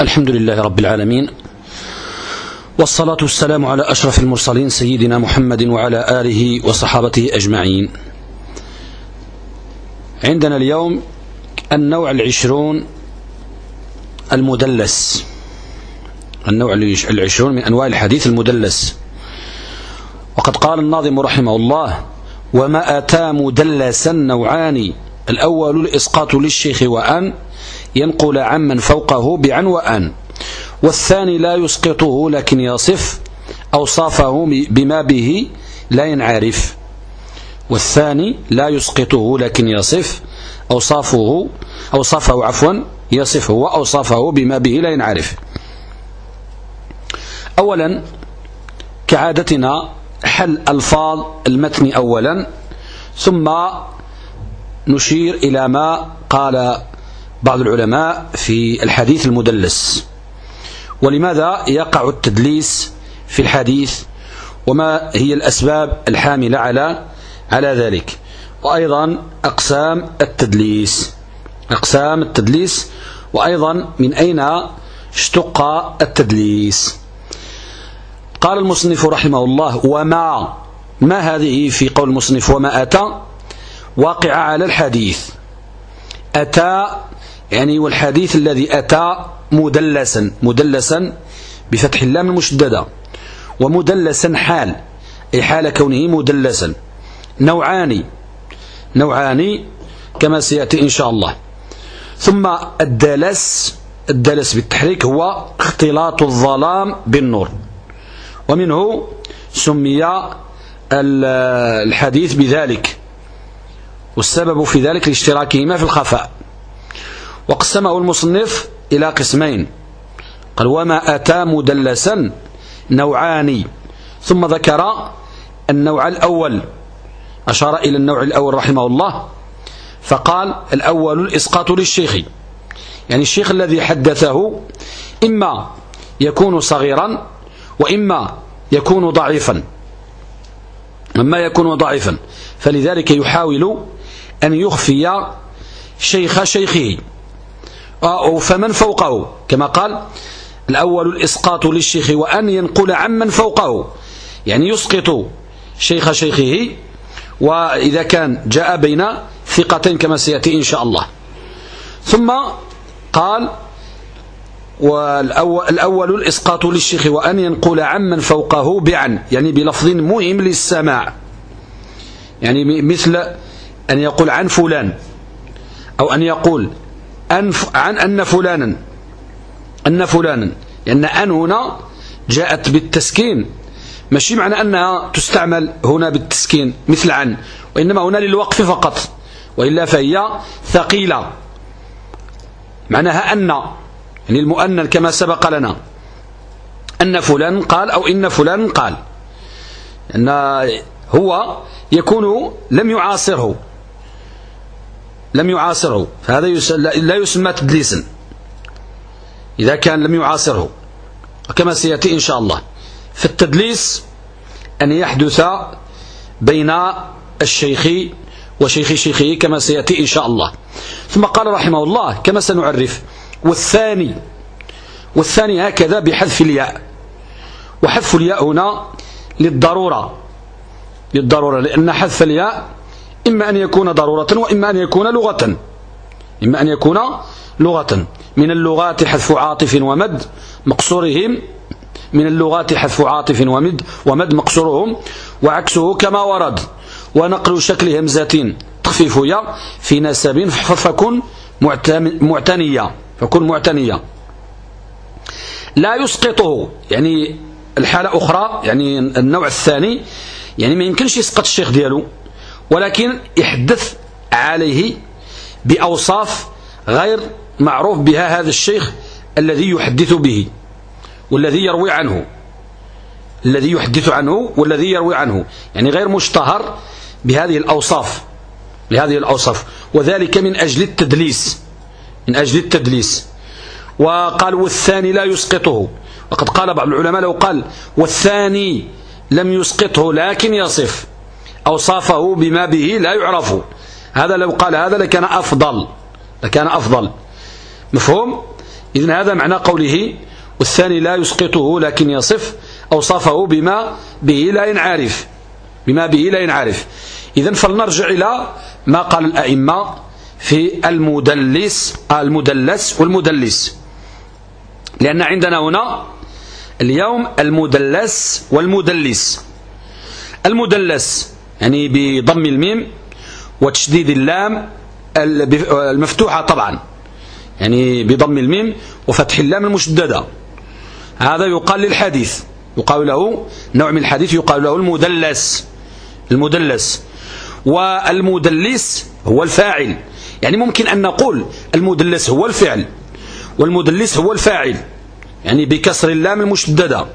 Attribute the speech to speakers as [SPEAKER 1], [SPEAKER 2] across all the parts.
[SPEAKER 1] الحمد لله رب العالمين والصلاة والسلام على أشرف المرسلين سيدنا محمد وعلى آله وصحابته أجمعين. عندنا اليوم النوع العشرون المدلس. النوع العشرون من أنواع الحديث المدلس. وقد قال الناظم رحمه الله وما أتى مدلسا نوعان الأول الإسقاط للشيخ وأن ينقل عمن فوقه بعن وأن. والثاني لا يسقطه لكن يصف أوصافه بما به لا ينعرف. والثاني لا يسقطه لكن يصف أوصافه أوصافه عفوا يصفه وأوصافه بما به لا ينعرف. أولا كعادتنا حل ألفاظ المتن أولا ثم نشير إلى ما قال بعض العلماء في الحديث المدلس. ولماذا يقع التدليس في الحديث؟ وما هي الأسباب الحاملة على على ذلك؟ وأيضا أقسام التدليس. أقسام التدليس وأيضا من أين اشتق التدليس؟ قال المصنف رحمه الله وما ما هذه في قول المصنف؟ وما أتى؟ واقع على الحديث. أتى يعني والحديث الذي أتى مدلسا مدلسا بفتح اللام المشددة ومدلسا حال أي حال كونه مدلسا. نوعان نوعان كما سيأتي إن شاء الله. ثم الدلس الدلس بالتحريك هو اختلاط الظلام بالنور. ومنه سمي الحديث بذلك. والسبب في ذلك لاشتراكهما في الخفاء. وقسمه المصنف إلى قسمين. قال وما أتى مدلسا نوعان ثم ذكر النوع الأول أشار إلى النوع الأول رحمه الله فقال الأول الإسقاط للشيخ. يعني الشيخ الذي حدثه إما يكون صغيرا وإما يكون ضعيفا. أما يكون ضعيفا فلذلك يحاول أن يخفي شيخ شيخه. أو فمن فوقه؟ كما قال الأول الإسقاط للشيخ وأن ينقل عمن فوقه. يعني يسقط شيخ شيخه وإذا كان جاء بين ثقتين كما سيأتي إن شاء الله. ثم قال والأول الإسقاط للشيخ وأن ينقل عمن فوقه بعن يعني بلفظ مهم للسماع. يعني مثل أن يقول عن فلان أو أن يقول أن عن أن فلانا أن فلانا. لأن أن هنا جاءت بالتسكين. ماشي معنى أنها تستعمل هنا بالتسكين مثل عن وإنما هنا للوقف فقط. وإلا فهي ثقيلة. معناها أن يعني المؤنن كما سبق لنا. أن فلان قال أو إن فلان قال. أن هو يكون لم يعاصره. لم يعاصره. فهذا لا يسمى تدليسا. إذا كان لم يعاصره. وكما سيأتي إن شاء الله. فالتدليس أن يحدث بين الشيخ وشيخ شيخه كما سيأتي إن شاء الله. ثم قال رحمه الله كما سنعرف والثاني والثاني هكذا بحذف الياء. وحذف الياء هنا للضرورة. للضرورة لأن حذف الياء إما أن يكون ضرورة وإما أن يكون لغة. إما أن يكون لغة. من اللغات حذف عاطف ومد مقصورهم. من اللغات حذف عاطف ومد ومد مقصورهم. وعكسه كما ورد. ونقل شكل همزة تخفيف يا في نسب فكن معتنية. فكن معتنية. لا يسقطه. يعني الحالة أخرى. يعني النوع الثاني. يعني ما يمكنش يسقط الشيخ ديالو. ولكن يحدث عليه بأوصاف غير معروف بها هذا الشيخ الذي يحدث به والذي يروي عنه. الذي يحدث عنه والذي يروي عنه. يعني غير مشتهر بهذه الأوصاف بهذه الأوصاف. وذلك من أجل التدليس من أجل التدليس. وقال والثاني لا يسقطه. وقد قال بعض العلماء لو قال والثاني لم يسقطه لكن يصف. أوصافه بما به لا يعرف هذا لو قال هذا لكان أفضل. لكان أفضل. مفهوم؟ إذن هذا معنى قوله والثاني لا يسقطه لكن يصف أوصافه بما به لا ينعرف. بما به لا ينعرف. إذن فلنرجع إلى ما قال الأئمة في المدلس المدلس والمدلس. لأن عندنا هنا اليوم المدلس والمدلس. المدلس يعني بضم الميم وتشديد اللام المفتوحة طبعا. يعني بضم الميم وفتح اللام المشددة. هذا يقال للحديث. يقال له نوع من الحديث يقال له المدلس. المدلس. والمدلس هو الفاعل. يعني ممكن أن نقول المدلس هو الفعل والمدلس هو الفاعل. يعني بكسر اللام المشددة.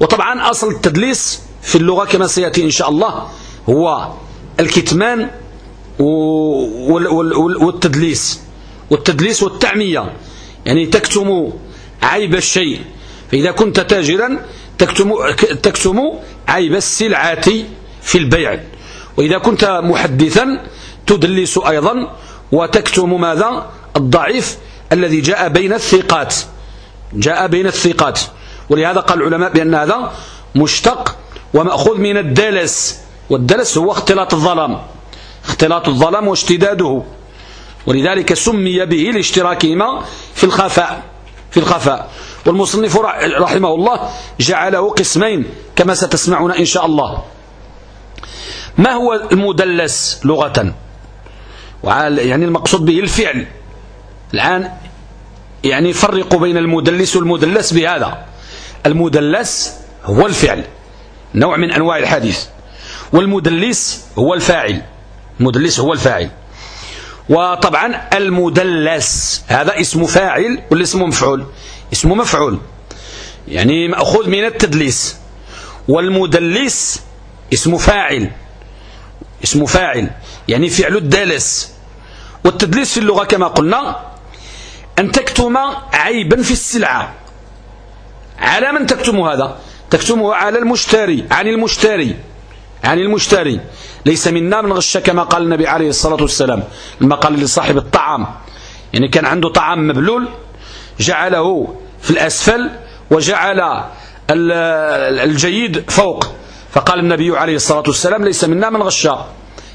[SPEAKER 1] وطبعا أصل التدليس في اللغة كما سيأتي إن شاء الله. هو الكتمان والتدليس. والتدليس والتعمية. يعني تكتم عيب الشيء. فإذا كنت تاجرا تكتم, تكتم عيب السلعة في البيع. وإذا كنت محدثا تدلس أيضا. وتكتم ماذا؟ الضعيف الذي جاء بين الثقات. جاء بين الثقات. ولهذا قال العلماء بأن هذا مشتق ومأخوذ من الدلس. والدلس هو اختلاط الظلام. اختلاط الظلام واشتداده. ولذلك سمي به لاشتراكهما في الخفاء في الخفاء. والمصنف رحمه الله جعله قسمين كما ستسمعون إن شاء الله. ما هو المدلس لغة؟ يعني المقصود به الفعل. الآن يعني فرقوا بين المدلس والمدلس بهذا. المدلس هو الفعل نوع من أنواع الحديث. والمدلس هو الفاعل. المدلس هو الفاعل. وطبعا المدلس هذا اسم فاعل ولا اسم مفعول؟ اسم مفعول. يعني مأخوذ من التدليس. والمدلس اسم فاعل. اسم فاعل. يعني فعل الدلس. والتدليس في اللغة كما قلنا أن تكتم عيبا في السلعة. على من تكتم هذا؟ تكتمه على المشتري عن المشتري. عن المشتري ليس منا من غش كما قال النبي عليه الصلاة والسلام. لما قال لصاحب الطعام. يعني كان عنده طعام مبلول جعله في الأسفل وجعل الجيد فوق. فقال النبي عليه الصلاة والسلام ليس منا من غشا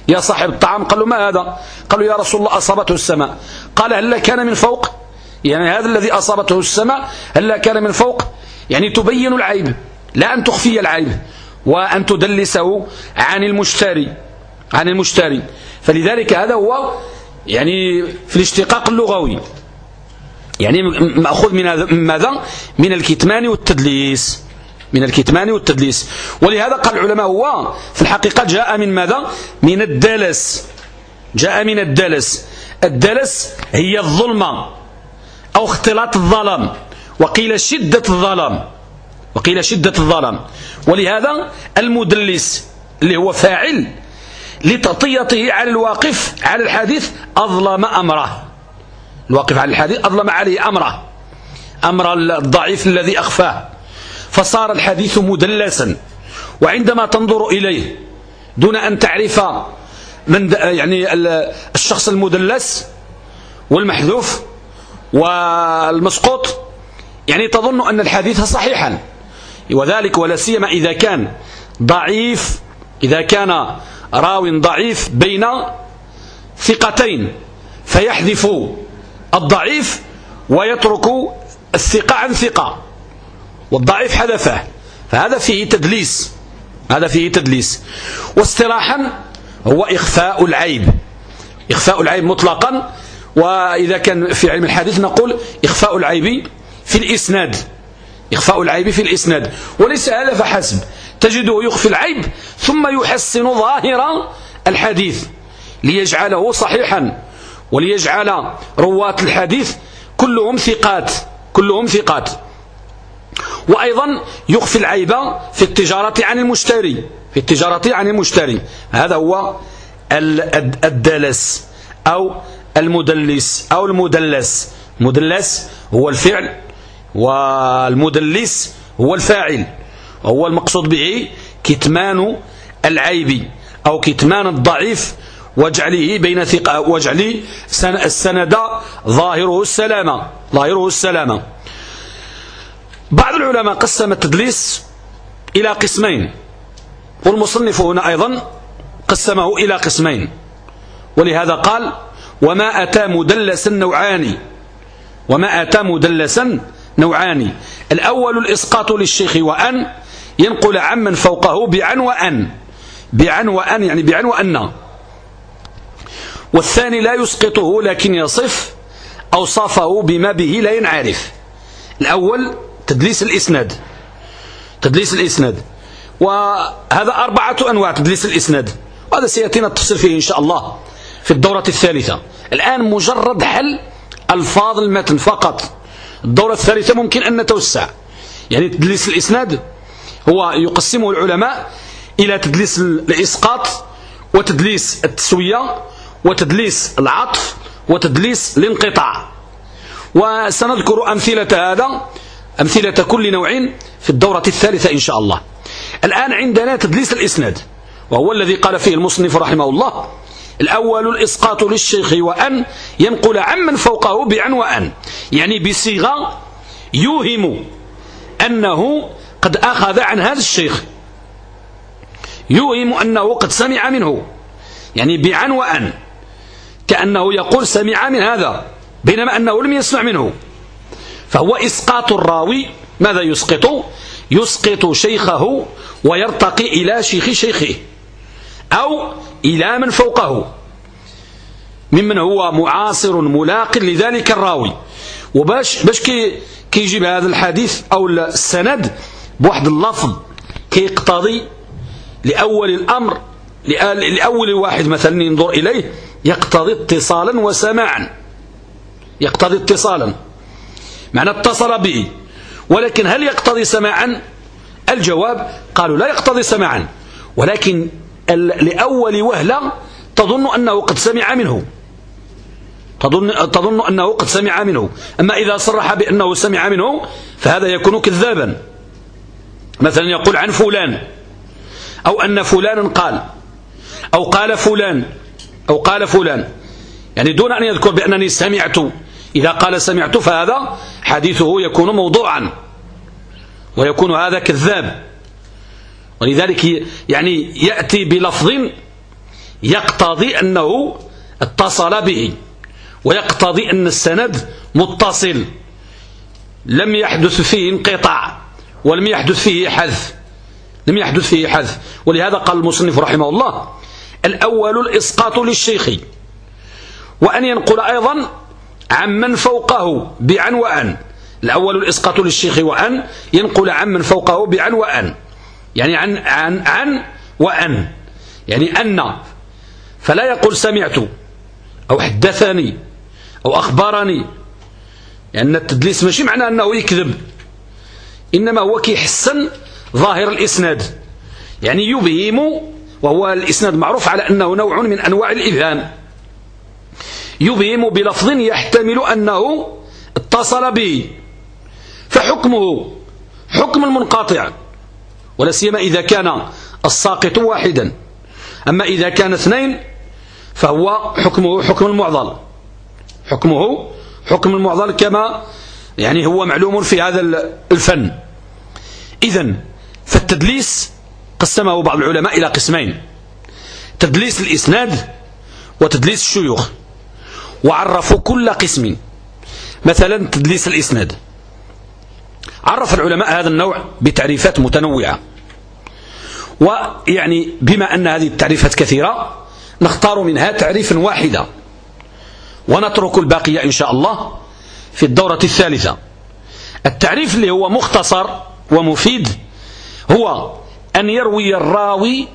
[SPEAKER 1] يا صاحب الطعام قالوا ما هذا؟ قالوا يا رسول الله أصابته السماء. قال هل كان من فوق؟ يعني هذا الذي أصابته السماء هل كان من فوق؟ يعني تبين العيب لا أن تخفي العيب. وأن تدلسه عن المشتري عن المشتري. فلذلك هذا هو يعني في الاشتقاق اللغوي. يعني مأخوذ من ماذا؟ من الكتمان والتدليس. من الكتمان والتدليس. ولهذا قال العلماء هو في الحقيقة جاء من ماذا؟ من الدلس. جاء من الدلس. الدلس هي الظلمة أو اختلاط الظلام وقيل شدة الظلام وقيل شدة الظلام ولهذا المدلس اللي هو فاعل لتطيته على الواقف على الحديث أظلم أمره. الواقف على الحديث أظلم عليه أمره. أمر الضعيف الذي أخفاه. فصار الحديث مدلسا. وعندما تنظر إليه دون أن تعرف من يعني الشخص المدلس والمحذوف والمسقوط يعني تظن أن الحديث صحيحا. وذلك ولا سيما إذا كان ضعيف إذا كان راو ضعيف بين ثقتين فيحذف الضعيف ويترك الثقة عن ثقة والضعيف حذفه فهذا فيه تدليس هذا فيه تدليس. واصطلاحا هو إخفاء العيب إخفاء العيب مطلقا وإذا كان في علم الحديث نقول إخفاء العيب في الإسناد. إخفاء العيب في الإسناد وليس هذا فحسب. تجده يخفي العيب ثم يحسن ظاهر الحديث. ليجعله صحيحا وليجعل رواة الحديث كلهم ثقات كلهم ثقات. وأيضا يخفي العيب في التجارة عن المشتري في التجارة عن المشتري. هذا هو الدلس أو المدلس أو المدلس. مدلس هو الفعل والمدلس هو الفاعل وهو المقصود به كتمان العيب أو كتمان الضعيف. واجعله بين ثقة واجعل السند ظاهره السلامة ظاهره السلامة. بعض العلماء قسم التدليس إلى قسمين والمصنف هنا أيضا قسمه إلى قسمين. ولهذا قال وما أتى مدلسا نوعان وما أتى مدلسا نوعان. الأول الإسقاط للشيخ وأن ينقل عمن فوقه بعن وأن. بعن وأن يعني بعن وأن. والثاني لا يسقطه لكن يصف أوصافه بما به لا ينعرف. الأول تدليس الإسناد. تدليس الإسناد. وهذا أربعة أنواع تدليس الإسناد. وهذا سيأتينا التفصيل فيه إن شاء الله في الدورة الثالثة. الآن مجرد حل ألفاظ المتن فقط. الدورة الثالثة ممكن أن نتوسع. يعني تدليس الإسناد هو يقسمه العلماء إلى تدليس الإسقاط وتدليس التسوية وتدليس العطف وتدليس الانقطاع. وسنذكر أمثلة هذا أمثلة كل نوع في الدورة الثالثة إن شاء الله. الآن عندنا تدليس الإسناد وهو الذي قال فيه المصنف رحمه الله الأول الإسقاط للشيخ وأن ينقل عمن فوقه بعن وأن يعني بصيغة يوهم أنه قد أخذ عن هذا الشيخ. يوهم أنه قد سمع منه. يعني بعن وأن كأنه يقول سمع من هذا بينما أنه لم يسمع منه. فهو إسقاط الراوي. ماذا يسقط؟ يسقط شيخه ويرتقي إلى شيخ شيخه. أو إلى من فوقه. ممن هو معاصر ملاق لذلك الراوي. وباش باش كي كيجيب هذا الحديث أو السند بواحد اللفظ كيقتضي لأول الأمر لأول واحد مثلا ينظر إليه يقتضي اتصالا وسماعا. يقتضي اتصالا. معنى اتصل به. ولكن هل يقتضي سماعا؟ الجواب قالوا لا يقتضي سماعا. ولكن لأول وهلة تظن أنه قد سمع منه. تظن, تظن أنه قد سمع منه. أما إذا صرح بأنه سمع منه فهذا يكون كذابا. مثلا يقول عن فلان أو أن فلانا قال أو قال فلان أو قال فلان. يعني دون أن يذكر بأنني سمعت إذا قال سمعت فهذا حديثه يكون موضوعا ويكون هذا كذاب. ولذلك يعني يأتي بلفظ يقتضي أنه اتصل به ويقتضي أن السند متصل. لم يحدث فيه انقطاع ولم يحدث فيه حذف لم يحدث فيه حذف. ولهذا قال المصنف رحمه الله الأول الإسقاط للشيخ وأن ينقل أيضا عمن فوقه بعن وأن الأول الإسقاط للشيخ وأن ينقل عمن فوقه بعن وأن يعني عن, عن, عن وأن. يعني أن. فلا يقول سمعت أو حدثني أو أخبرني. لأن التدليس ماشي معنى أنه يكذب. إنما هو كيحسن ظاهر الإسناد. يعني يبهم وهو الإسناد معروف على أنه نوع من أنواع الإبهام. يبهم بلفظ يحتمل أنه اتصل به. فحكمه حكم المنقطع. ولا سيما إذا كان الساقط واحدا. أما إذا كان اثنين فهو حكمه حكم المعضل. حكمه حكم المعضل كما يعني هو معلوم في هذا الفن. إذا فالتدليس قسمه بعض العلماء إلى قسمين. تدليس الإسناد وتدليس الشيوخ. وعرفوا كل قسم. مثلا تدليس الإسناد. عرف العلماء هذا النوع بتعريفات متنوعة. ويعني بما أن هذه التعريفات كثيرة نختار منها تعريفا واحدا ونترك الباقي إن شاء الله في الدورة الثالثة. التعريف اللي هو مختصر ومفيد هو أن يروي الراوي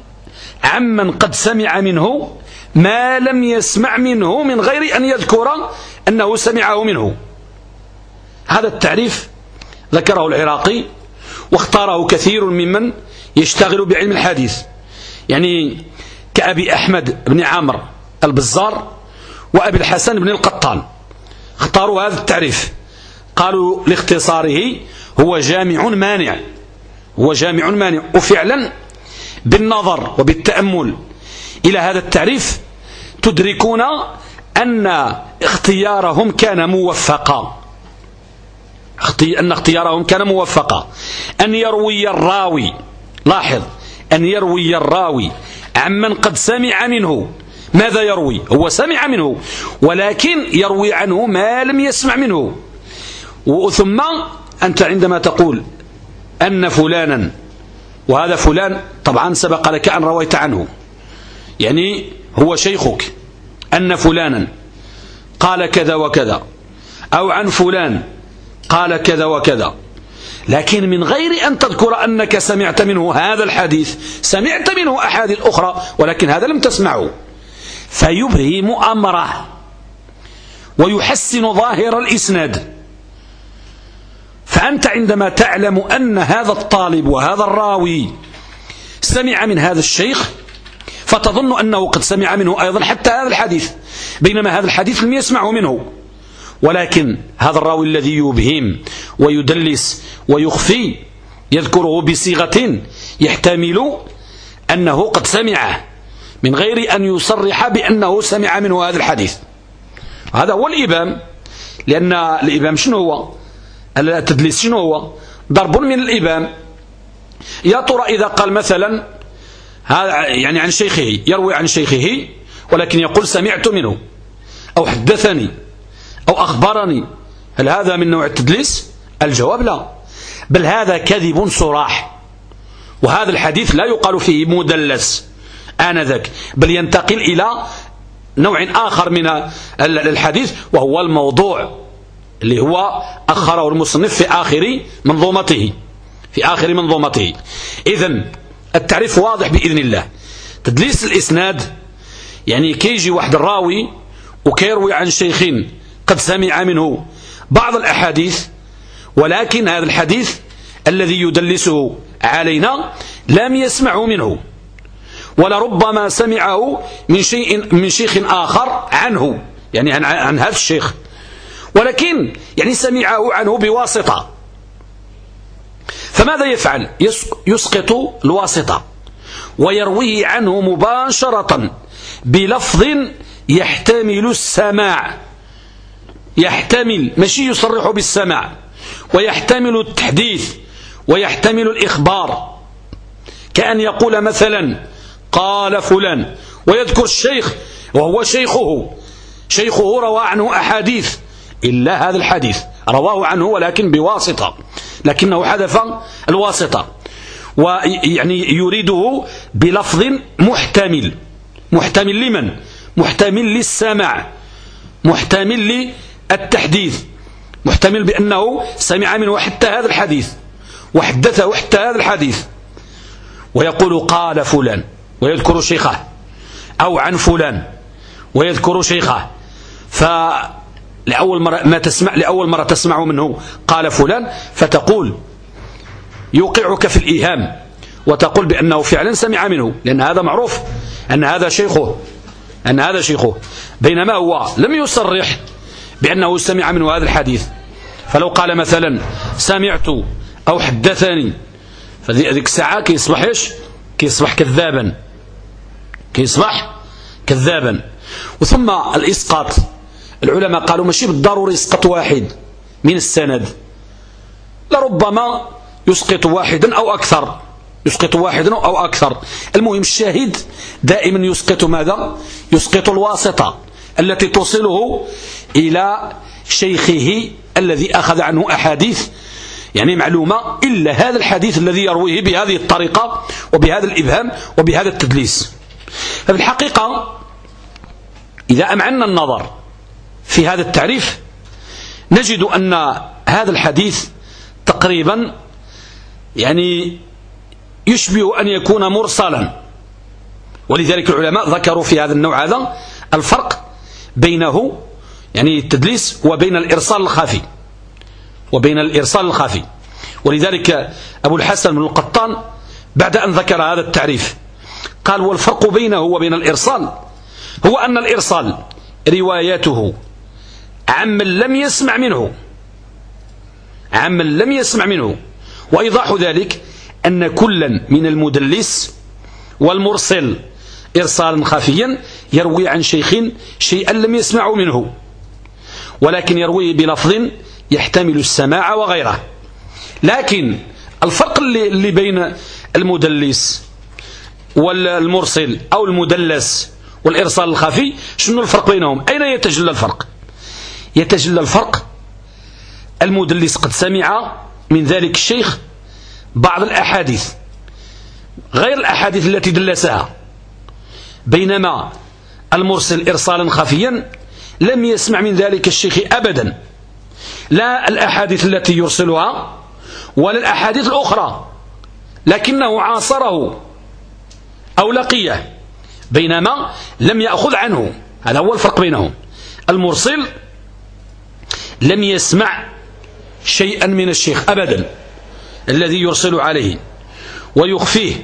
[SPEAKER 1] عمن قد سمع منه ما لم يسمع منه من غير أن يذكر أنه سمعه منه. هذا التعريف ذكره العراقي واختاره كثير ممن يشتغل بعلم الحديث. يعني كأبي أحمد بن عامر البزار وأبي الحسن بن القطان. اختاروا هذا التعريف. قالوا لاختصاره هو جامع مانع. هو جامع مانع. وفعلا بالنظر وبالتأمل إلى هذا التعريف تدركون أن اختيارهم كان موفقا. أن اختيارهم كان موفقا. أن يروي الراوي. لاحظ. أن يروي الراوي. عمن قد سمع منه. ماذا يروي؟ هو سمع منه. ولكن يروي عنه ما لم يسمع منه. ثم أنت عندما تقول أن فلانا وهذا فلان طبعا سبق لك أن رويت عنه. يعني هو شيخك. أن فلانا قال كذا وكذا. أو عن فلان قال كذا وكذا. لكن من غير أن تذكر أنك سمعت منه هذا الحديث سمعت منه أحاديث أخرى ولكن هذا لم تسمعه. فيبهم أمره ويحسن ظاهر الإسناد. فأنت عندما تعلم أن هذا الطالب وهذا الراوي سمع من هذا الشيخ فتظن أنه قد سمع منه أيضا حتى هذا الحديث. بينما هذا الحديث لم يسمعه منه. ولكن هذا الراوي الذي يبهم ويدلس ويخفي يذكره بصيغة يحتمل أنه قد سمعه من غير أن يصرح بأنه سمع منه هذا الحديث. هذا هو الإبام لأن الإبام شنو هو؟ التدليس شنو هو؟ ضرب من الإبام يا ترى إذا قال مثلا هذا يعني عن شيخه يروي عن شيخه ولكن يقول سمعت منه أو حدثني أو أخبرني. هل هذا من نوع التدليس؟ الجواب لا. بل هذا كذب صراح. وهذا الحديث لا يقال فيه مدلس. آنذاك. بل ينتقل إلى نوع آخر من الحديث وهو الموضوع اللي هو أخره المصنف في آخر منظومته. في آخر منظومته. إذن التعريف واضح بإذن الله. تدليس الإسناد يعني كيجي واحد الراوي وكيروي عن شيخين قد سمع منه بعض الأحاديث ولكن هذا الحديث الذي يدلسه علينا لم يسمعه منه ولربما سمعه من شيء من شيخ آخر عنه يعني عن, عن هذا الشيخ ولكن يعني سمعه عنه بواسطة. فماذا يفعل؟ يسقط الواسطة ويرويه عنه مباشرة بلفظ يحتمل السماع. يحتمل ماشي يصرح بالسماع ويحتمل التحديث ويحتمل الإخبار. كأن يقول مثلا قال فلان ويذكر الشيخ وهو شيخه. شيخه روى عنه أحاديث إلا هذا الحديث. رواه عنه ولكن بواسطة لكنه حذف الواسطة. ويعني يريده بلفظ محتمل. محتمل لمن؟ محتمل للسمع محتمل للتحديث محتمل بأنه سمع منه حتى هذا الحديث وحدثه حتى هذا الحديث. ويقول قال فلان ويذكر شيخه. أو عن فلان ويذكر شيخه. فلأول مرة ما تسمع لأول مرة تسمع منه قال فلان فتقول يوقعك في الإيهام وتقول بأنه فعلا سمع منه. لأن هذا معروف أن هذا شيخه أن هذا شيخه. بينما هو لم يصرح بأنه سمع منه هذا الحديث. فلو قال مثلا سمعت أو حدثني فذيك الساعة كيصبح إيش؟ كيصبح كذابا. كيصبح كذابا. وثم الإسقاط. العلماء قالوا ماشي بالضروري يسقط واحد من السند. لربما يسقط واحدا أو أكثر. يسقط واحدا أو أكثر. المهم الشاهد دائما يسقط ماذا؟ يسقط الواسطة. التي توصله إلى شيخه الذي أخذ عنه أحاديث يعني معلومة إلا هذا الحديث الذي يرويه بهذه الطريقة وبهذا الإبهام وبهذا التدليس. ففي الحقيقة إذا أمعنا النظر في هذا التعريف نجد أن هذا الحديث تقريبا يعني يشبه أن يكون مرسلا. ولذلك العلماء ذكروا في هذا النوع هذا الفرق بينه يعني التدليس وبين الإرسال الخفي وبين الإرسال الخفي ولذلك أبو الحسن بن القطان بعد أن ذكر هذا التعريف قال والفرق بينه وبين الإرسال. هو أن الإرسال رواياته عمن لم يسمع منه عمن لم يسمع منه. وإيضاح ذلك أن كلا من المدلس والمرسل إرسالا خفيا يروي عن شيخ شيئا لم يسمعوا منه ولكن يرويه بلفظ يحتمل السماع وغيره. لكن الفرق اللي بين المدلس والمرسل أو المدلس والإرسال الخفي شنو الفرق بينهم؟ أين يتجلى الفرق؟ يتجلى الفرق المدلس قد سمع من ذلك الشيخ بعض الأحاديث غير الأحاديث التي دلسها بينما المرسل إرسالا خفيا لم يسمع من ذلك الشيخ أبدا. لا الأحاديث التي يرسلها ولا الأحاديث الأخرى لكنه عاصره أو لقيه بينما لم يأخذ عنه. هذا هو الفرق بينهم. المرسل لم يسمع شيئا من الشيخ أبدا الذي يرسل عليه ويخفيه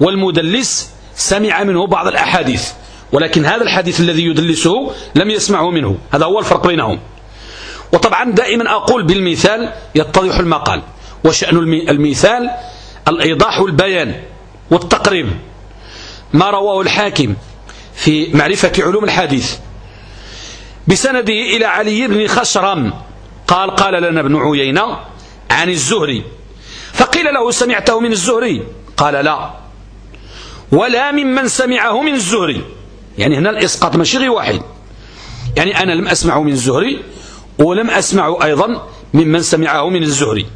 [SPEAKER 1] والمدلس سمع منه بعض الأحاديث. ولكن هذا الحديث الذي يدلسه لم يسمعه منه. هذا هو الفرق بينهم. وطبعا دائما أقول بالمثال يتضح المقال وشأن المثال الإيضاح والبيان والتقريب ما رواه الحاكم في معرفة علوم الحديث. بسنده إلى علي بن خشرم قال قال لنا ابن عيينة عن الزهري. فقيل له سمعته من الزهري؟ قال لا. ولا ممن سمعه من الزهري. يعني هنا الإسقاط ماشي غير واحد. يعني أنا لم أسمعه من الزهري ولم أسمعه أيضا ممن سمعه من الزهري.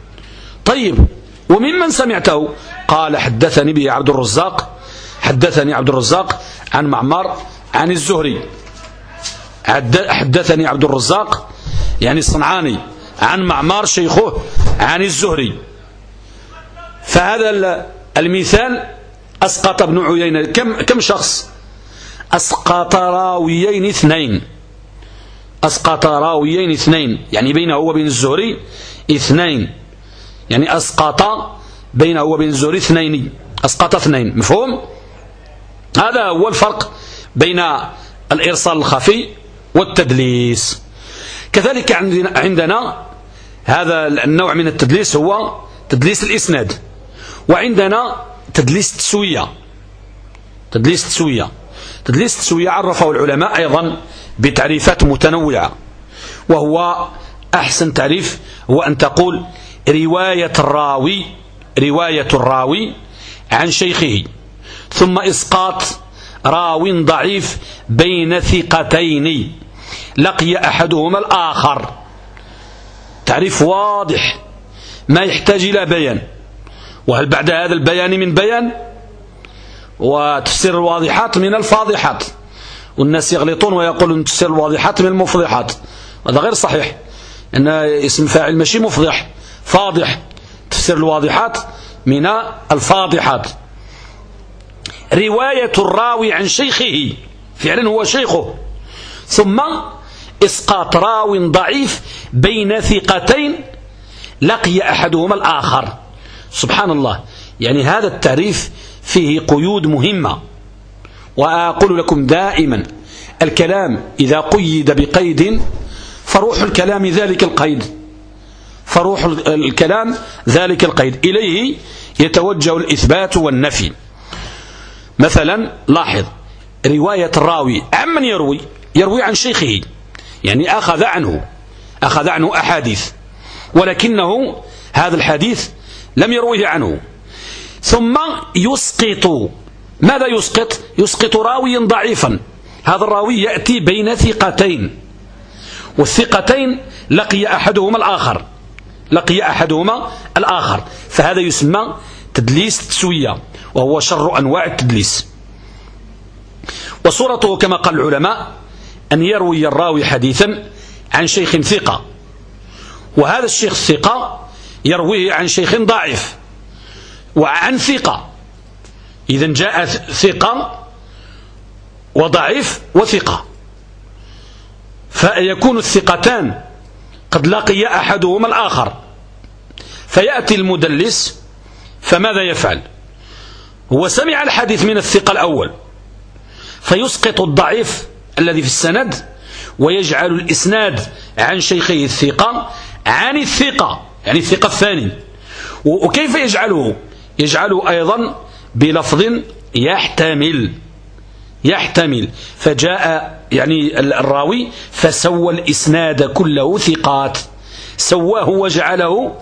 [SPEAKER 1] طيب وممن سمعته؟ قال حدثني به عبد الرزاق حدثني عبد الرزاق عن معمر عن الزهري. حدثني عبد الرزاق يعني الصنعاني عن معمار شيخه عن الزهري. فهذا المثال أسقط ابن عيينة. كم, كم شخص أسقط راويين اثنين. أسقط راويين اثنين. يعني بينه وبين الزهري اثنين. يعني أسقط بينه وبين الزهري اثنين. أسقط اثنين. مفهوم؟ هذا هو الفرق بين الإرسال الخفي والتدليس. كذلك عندنا هذا النوع من التدليس هو تدليس الإسناد. وعندنا تدليس التسوية. تدليس التسوية. تدليس التسوية عرفه العلماء أيضا بتعريفات متنوعة وهو أحسن تعريف هو أن تقول رواية الراوي رواية الراوي عن شيخه ثم إسقاط راو ضعيف بين ثقتين لقي أحدهما الآخر. تعريف واضح ما يحتاج إلى بيان. وهل بعد هذا البيان من بيان؟ وتفسير الواضحات من الفاضحات. والناس يغلطون ويقولون تفسير الواضحات من المفضحات. هذا غير صحيح. أن اسم فاعل ماشي مفضح فاضح. تفسير الواضحات من الفاضحات. رواية الراوي عن شيخه فعلا هو شيخه. ثم إسقاط راو ضعيف بين ثقتين لقي أحدهما الآخر. سبحان الله. يعني هذا التعريف فيه قيود مهمة. وأقول لكم دائما الكلام إذا قيد بقيد فروح الكلام ذلك القيد. فروح الكلام ذلك القيد. إليه يتوجه الإثبات والنفي. مثلا لاحظ رواية الراوي عمن يروي؟ يروي عن شيخه. يعني أخذ عنه أخذ عنه أحاديث. ولكنه هذا الحديث لم يرويه عنه. ثم يسقط. ماذا يسقط؟ يسقط راويا ضعيفا. هذا الراوي يأتي بين ثقتين. والثقتين لقي أحدهما الآخر. لقي أحدهما الآخر. فهذا يسمى تدليس تسوية وهو شر أنواع التدليس. وصورته كما قال العلماء أن يروي الراوي حديثا عن شيخ ثقة. وهذا الشيخ الثقة يرويه عن شيخ ضعيف. وعن ثقة. إذا جاء ثقة وضعيف وثقة. فيكون الثقتان قد لقي أحدهما الآخر. فيأتي المدلس فماذا يفعل؟ هو سمع الحديث من الثقة الأول. فيسقط الضعيف الذي في السند ويجعل الإسناد عن شيخه الثقة عن الثقة يعني الثقة الثاني. وكيف يجعله؟ يجعله أيضا بلفظ يحتمل يحتمل. فجاء يعني الراوي فسوى الإسناد كله ثقات. سواه وجعله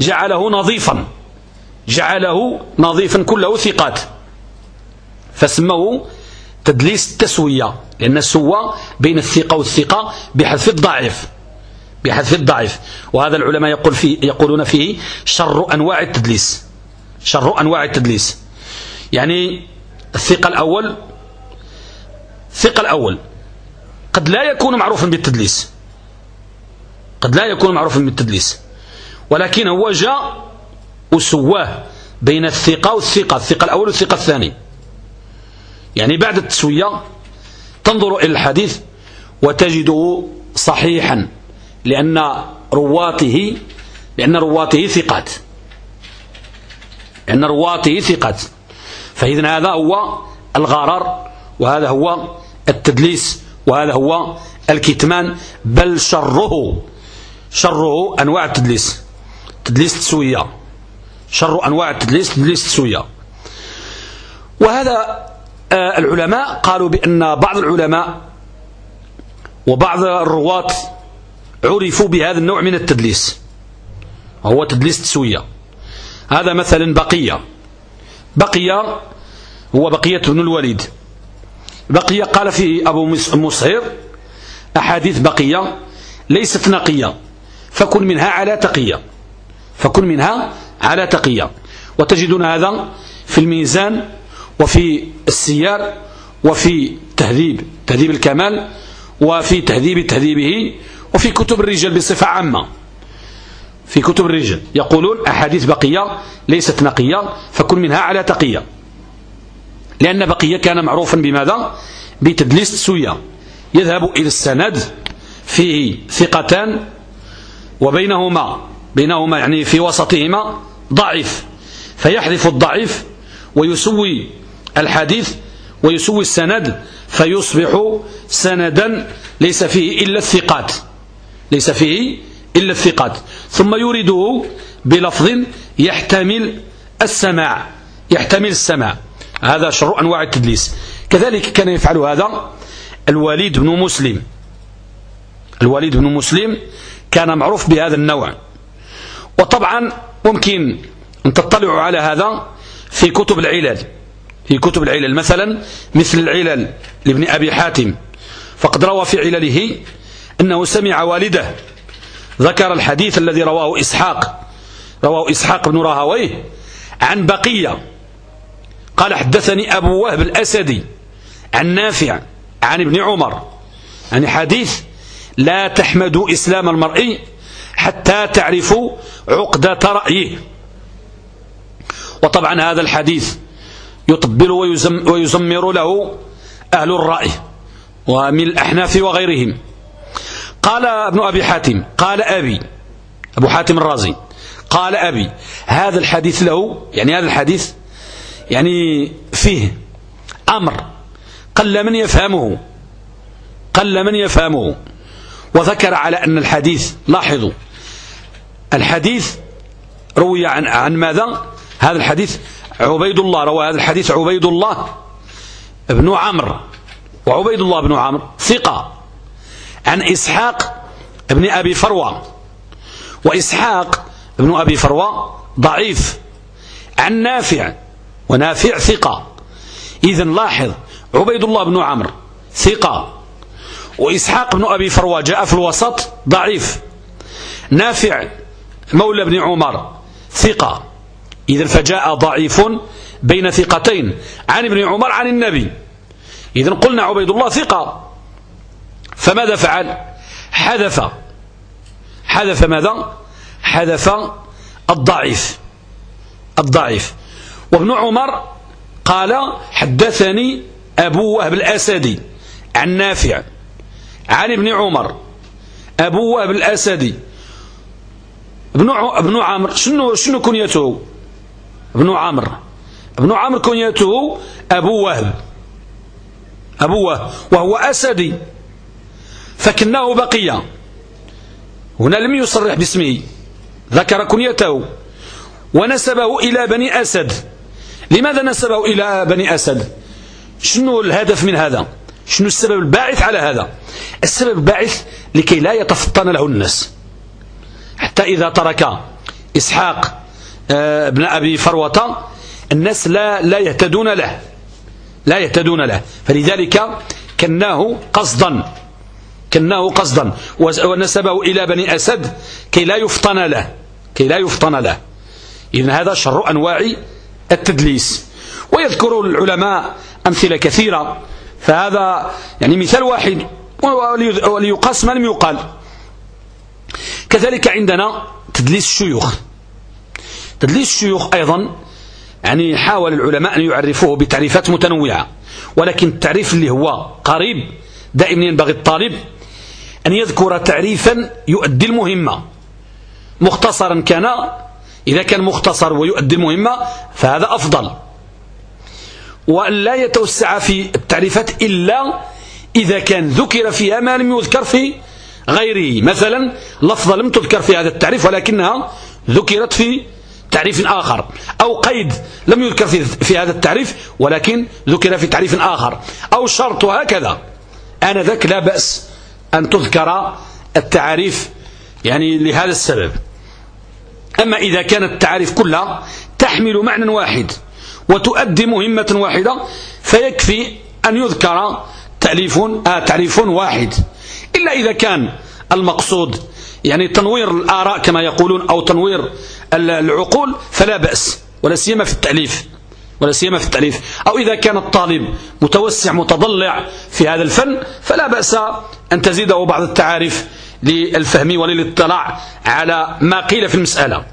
[SPEAKER 1] جعله نظيفا جعله نظيفا كله ثقات. فسموه تدليس التسوية لأن سوى بين الثقة والثقة بحذف الضعيف بحذف الضعيف. وهذا العلماء يقول فيه يقولون فيه شر أنواع التدليس. شر أنواع التدليس. يعني الثقة الأول الثقة الأول. قد لا يكون معروفا بالتدليس. قد لا يكون معروفا بالتدليس. ولكن هو جاء وسواه بين الثقة والثقة الثقة الأول والثقة الثاني. يعني بعد التسوية تنظر إلى الحديث وتجده صحيحا لأن رواته لأن رواته ثقات. لأن رواته ثقات. فإذا هذا هو الغرر وهذا هو التدليس وهذا هو الكتمان بل شره شره أنواع التدليس. تدليس تسوية. شر أنواع التدليس تدليس تسوية. وهذا آه، العلماء قالوا بأن بعض العلماء وبعض الرواة عرفوا بهذا النوع من التدليس وهو تدليس تسوية. هذا مثلا بقية. بقية هو بقية بن الوليد. بقية قال فيه أبو مصهر أحاديث بقية ليست نقية. فكن منها على تقية. فكن منها على تقية. وتجدون هذا في الميزان وفي السيار وفي تهذيب تهذيب الكمال وفي تهذيب تهذيبه وفي كتب الرجال بصفة عامة. في كتب الرجال. يقولون أحاديث بقية ليست نقية فكن منها على تقية. لأن بقية كان معروفا بماذا؟ بتدليس السوية يذهب إلى السند فيه ثقتان وبينهما بينهما يعني في وسطهما ضعيف. فيحذف الضعيف ويسوي الحديث ويسوي السند فيصبح سندا ليس فيه إلا الثقات. ليس فيه إلا الثقات. ثم يريده بلفظ يحتمل السماع يحتمل السماع. هذا شر أنواع التدليس. كذلك كان يفعل هذا الوليد بن مسلم. الوليد بن مسلم كان معروف بهذا النوع. وطبعا ممكن أن تطلعوا على هذا في كتب العلل. في كتب العلل. مثلا مثل العلل لابن أبي حاتم. فقد روى في علله أنه سمع والده ذكر الحديث الذي رواه إسحاق رواه إسحاق بن راهويه عن بقية. قال حدثني أبو وهب الأسدي عن نافع عن ابن عمر يعني حديث لا تحمدوا إسلام المرء حتى تعرفوا عقدة رأيه. وطبعا هذا الحديث يطبل ويزم ويزمر له أهل الرأي ومن الأحناف وغيرهم. قال ابن أبي حاتم قال أبي أبو حاتم الرازي قال أبي هذا الحديث له يعني هذا الحديث يعني فيه أمر قل من يفهمه قل من يفهمه وذكر على أن الحديث لاحظوا الحديث روي عن, عن ماذا؟ هذا الحديث عبيد الله روى هذا الحديث عبيد الله بن عمرو وعبيد الله بن عمرو ثقة. عن إسحاق بن أبي فروة. وإسحاق بن أبي فروة ضعيف. عن نافع. ونافع ثقة. إذا لاحظ عبيد الله بن عمرو ثقة. وإسحاق بن أبي فروة جاء في الوسط ضعيف. نافع مولى بن عمر ثقة. إذا فجاء ضعيف بين ثقتين. عن ابن عمر عن النبي. إذا قلنا عبيد الله ثقة. فماذا فعل؟ حذف. حذف ماذا؟ حذف الضعيف. الضعيف. وابن عمر قال حدثني أبو وهب الأسدي عن نافع عن ابن عمر. أبو وهب الأسدي. ابن ابن عمرو شنو شنو كنيته؟ ابن عمرو. ابن عمرو كنيته أبو وهب. أبو وهب. وهو أسدي. فكناه بقية. هنا لم يصرح باسمه. ذكر كنيته. ونسبه إلى بني أسد. لماذا نسبه إلى بني أسد؟ شنو الهدف من هذا؟ شنو السبب الباعث على هذا؟ السبب الباعث لكي لا يتفطن له الناس. حتى إذا ترك إسحاق آه، ابن أبي فروة الناس لا, لا يهتدون له. لا يهتدون له. فلذلك كناه قصدا. كناه قصدا ونسبه إلى بني أسد كي لا يفطن له كي لا يفطن له. إذن هذا شر أنواع التدليس. ويذكر العلماء أمثلة كثيرة فهذا يعني مثال واحد وليقاس ما لم يقال. كذلك عندنا تدليس الشيوخ. تدليس الشيوخ أيضا يعني حاول العلماء أن يعرفوه بتعريفات متنوعة ولكن التعريف اللي هو قريب دائما ينبغي الطالب أن يذكر تعريفا يؤدي المهمة. مختصرا كان إذا كان مختصر ويؤدي المهمة فهذا أفضل. وأن لا يتوسع في التعريفات إلا إذا كان ذكر فيها ما لم يذكر في غيره. مثلا لفظة لم تذكر في هذا التعريف ولكنها ذكرت في تعريف آخر. أو قيد لم يذكر في, في هذا التعريف ولكن ذكر في تعريف آخر. أو شرط هكذا آنذاك لا بأس. أن تذكر التعريف يعني لهذا السبب. أما إذا كانت التعاريف كلها تحمل معنى واحد وتؤدي مهمة واحدة فيكفي أن يذكر تأليف آه تعريف واحد. إلا إذا كان المقصود يعني تنوير الآراء كما يقولون أو تنوير العقول فلا بأس ولا سيما في التأليف. ولا سيما في التأليف. أو إذا كان الطالب متوسع متضلع في هذا الفن فلا بأس أن تزيده بعض التعاريف للفهم وللاطلاع على ما قيل في المسألة.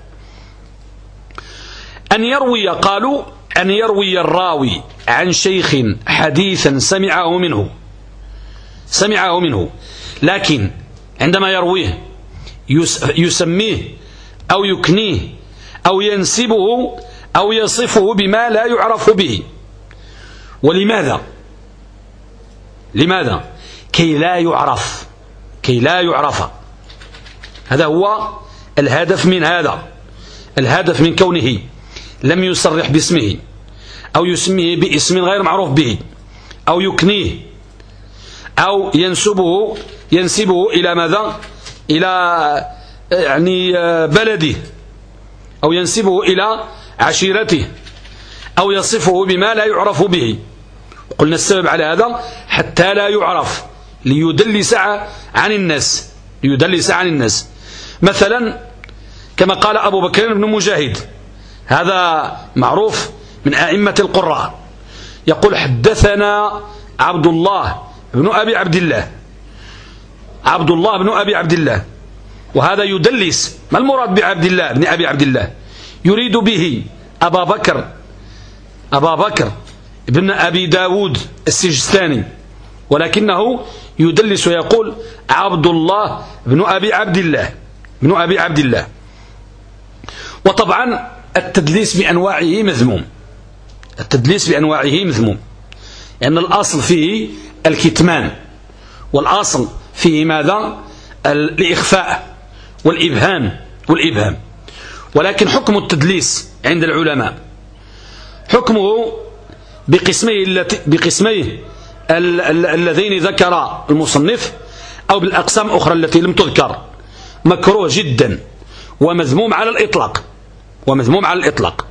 [SPEAKER 1] أن يروي قالوا أن يروي الراوي عن شيخ حديثا سمعه منه. سمعه منه. لكن عندما يرويه يسميه أو يكنيه أو ينسبه أو يصفه بما لا يعرف به. ولماذا؟ لماذا؟ كي لا يعرف. كي لا يعرف. هذا هو الهدف من هذا. الهدف من كونه لم يصرح باسمه أو يسميه باسم غير معروف به أو يكنيه أو ينسبه ينسبه إلى ماذا؟ إلى يعني بلده أو ينسبه إلى عشيرته أو يصفه بما لا يعرف به. قلنا السبب على هذا حتى لا يعرف ليدلس عن الناس ليدلس عن الناس. مثلا كما قال أبو بكر بن مجاهد هذا معروف من أئمة القراء. يقول حدثنا عبد الله بن أبي عبد الله. عبد الله بن أبي عبد الله. وهذا يدلس ما المراد بعبد الله بن أبي عبد الله؟ يريد به أبا بكر. أبا بكر ابن أبي داود السجستاني. ولكنه يدلس ويقول عبد الله بن أبي عبد الله. بن أبي عبد الله. وطبعا التدليس بأنواعه مذموم. التدليس بأنواعه مذموم. لأن يعني الأصل فيه الكتمان. والأصل فيه ماذا؟ الإخفاء والإبهام. والإبهام. ولكن حكم التدليس عند العلماء. حكمه بقسميه, بقسميه اللذين ذكر المصنف أو بالأقسام الأخرى التي لم تذكر. مكروه جدا ومذموم على الإطلاق. ومذموم على الإطلاق.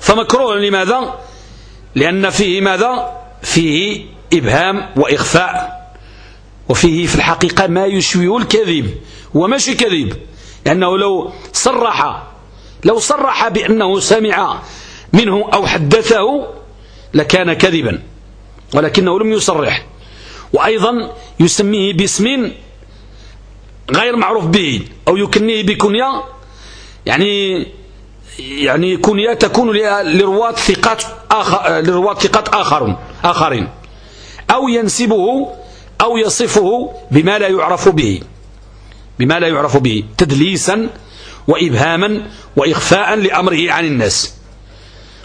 [SPEAKER 1] فمكروه لماذا؟ لأن فيه ماذا؟ فيه إبهام وإخفاء. وفيه في الحقيقة ما يشويه الكذب. وماشي كذب؟ لأنه لو صرح لو صرح بأنه سمع منه أو حدثه لكان كذبا ولكنه لم يصرح. وأيضا يسميه باسم غير معروف به أو يكنيه بكنية يعني يعني كنية تكون لرواة ثقات آخر لرواة ثقات آخرون آخرين. أو ينسبه أو يصفه بما لا يعرف به. بما لا يعرف به تدليسا وإبهاما وإخفاء لأمره عن الناس.